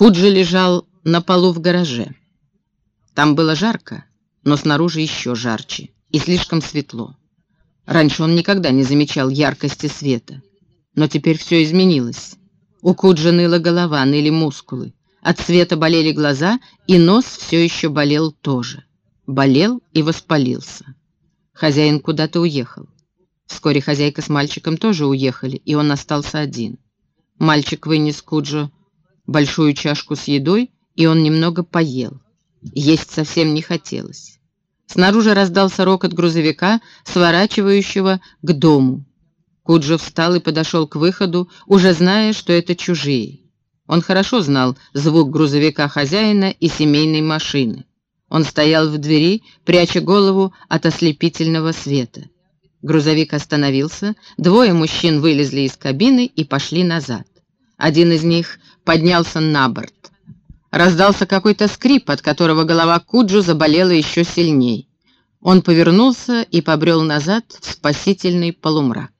Куджи лежал на полу в гараже. Там было жарко, но снаружи еще жарче и слишком светло. Раньше он никогда не замечал яркости света. Но теперь все изменилось. У Куджи ныла голова, ныли мускулы. От света болели глаза, и нос все еще болел тоже. Болел и воспалился. Хозяин куда-то уехал. Вскоре хозяйка с мальчиком тоже уехали, и он остался один. Мальчик вынес Куджу большую чашку с едой, и он немного поел. Есть совсем не хотелось. Снаружи раздался рокот грузовика, сворачивающего к дому. Куджо встал и подошел к выходу, уже зная, что это чужие. Он хорошо знал звук грузовика хозяина и семейной машины. Он стоял в двери, пряча голову от ослепительного света. Грузовик остановился, двое мужчин вылезли из кабины и пошли назад. Один из них поднялся на борт. Раздался какой-то скрип, от которого голова Куджу заболела еще сильней. Он повернулся и побрел назад в спасительный полумрак.